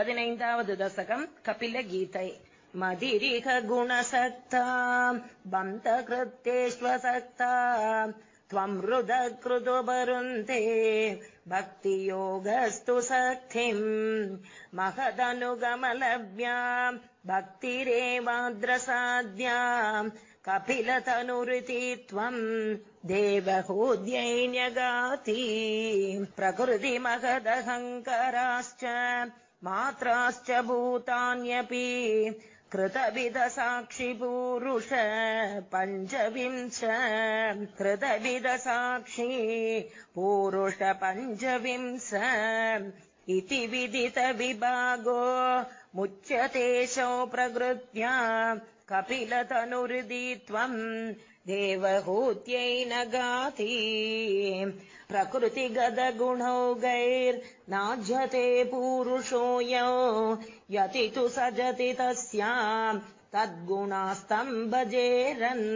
पदिनैन्दावद् दशकम् कपिलगीतै मदिरिह गुणसक्ता बन्तकृत्येष्वसक्ता त्वम् हृद कृतुपरुन्ते भक्तियोगस्तु सखिम् महदनुगमलव्या भक्तिरेवाद्रसाद्या कपिलतनुरिति त्वम् देवहूद्यैन्यगाति प्रकृतिमहदहङ्कराश्च मात्राश्च भूतान्यपि कृतविदसाक्षिपूरुष पञ्चविंश कृतविदसाक्षी पूरुष पञ्चविंश इति विदितविभागो मुच्यतेशौ प्रकृत्या कपिलतनुहृदि त्वम् देवहूत्यै न गाति प्रकृतिगदगुणौ गैर्नाज्यते पूरुषो यौ। यति तु सजति तस्याम् तद्गुणास्तम् भजेरन्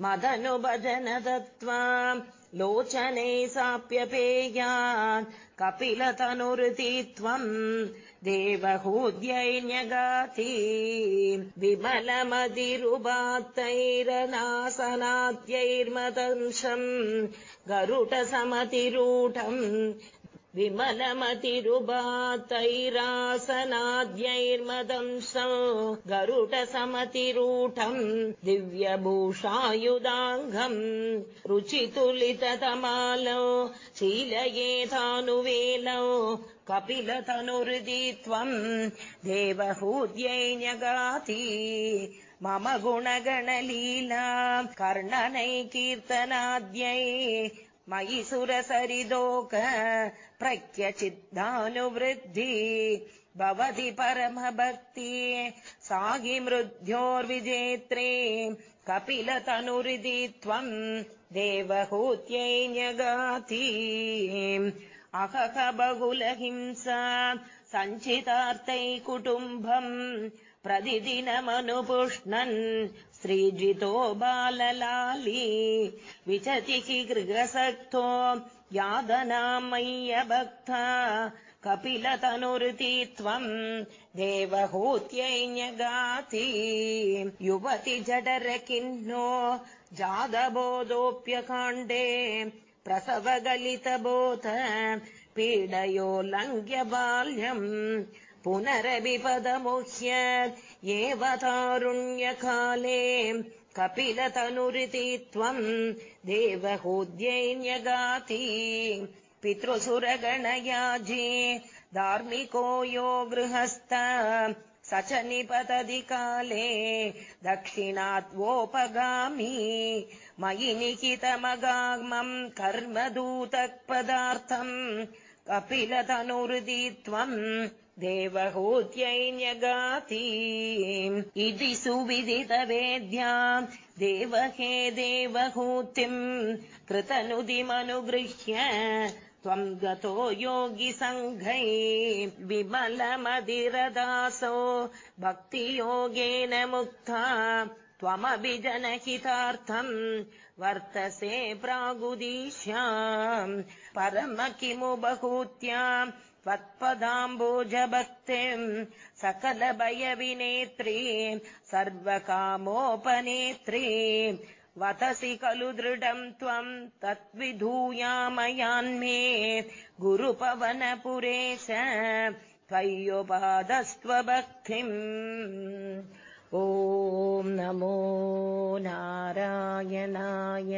मदनुभजन दत्त्वा लोचने साप्यपेयान् कपिलतनुरिति त्वम् देवहूद्यैन्यगाति विमलमतिरुबात्तैरनासनाद्यैर्मदंशम् गरुटसमतिरूढम् विमलमतिरुबातैरासनाद्यैर्मदंश गरुटसमतिरूढम् दिव्यभूषायुधाङ्गम् रुचितुलिततमालौ शीलयेतानुवेलौ कपिलतनुहृदि त्वम् देवहूद्यैन्यगाति मम गुणगणलीला कर्णनैकीर्तनाद्यै मयि सुरसरिदोक प्रख्यचिद्धानुवृद्धि भवति परमभक्ति साहि मृद्ध्योर्विजेत्रे कपिलतनुरिति त्वम् देवहूत्यैन्यगाति अहह बहुलहिंसा सञ्चितार्थै कुटुम्बम् प्रतिदिनमनुपुष्णन् श्रीजितो बाललाली। विचतिः गृहसक्तो यादनामय्यभक्ता। कपिलतनुरिति त्वम् देवहूत्यैन्यगाति। युवति जडर किन्नो जादबोधोऽप्यकाण्डे प्रसवगलितबोध। पीडयो लङ्घ्य बाल्यम् पुनरविपदमुह्य एव तारुण्यकाले कपिलतनुरिति त्वम् देवहूद्यैन्यगाति पितृसुरगणयाजी धार्मिको यो गृहस्थ स च निपतति काले दक्षिणात्वोपगामी मयि निहितमगामम् कर्मदूतपदार्थम् कपिलतनुहृदि त्वम् देवहूत्यैन्यगाति इति सुविदितवेद्या। देवहे देवहूतिम् कृतनुदिमनुगृह्य त्वम् गतो योगिसङ्घै विमलमदिरदासो भक्तियोगेन मुक्ता त्वमभिजनहितार्थम् वर्तसे प्रागुदीश्याम् परम किमु बहूत्याम् त्वत्पदाम्बोजभक्तिम् सकलभयविनेत्री सर्वकामोपनेत्री। वतसि खलु दृढम् त्वम् तद्विधूयामयान्मे गुरुपवनपुरेश त्वय्युपादस्त्वभक्तिम् ॐ नमो नारायणाय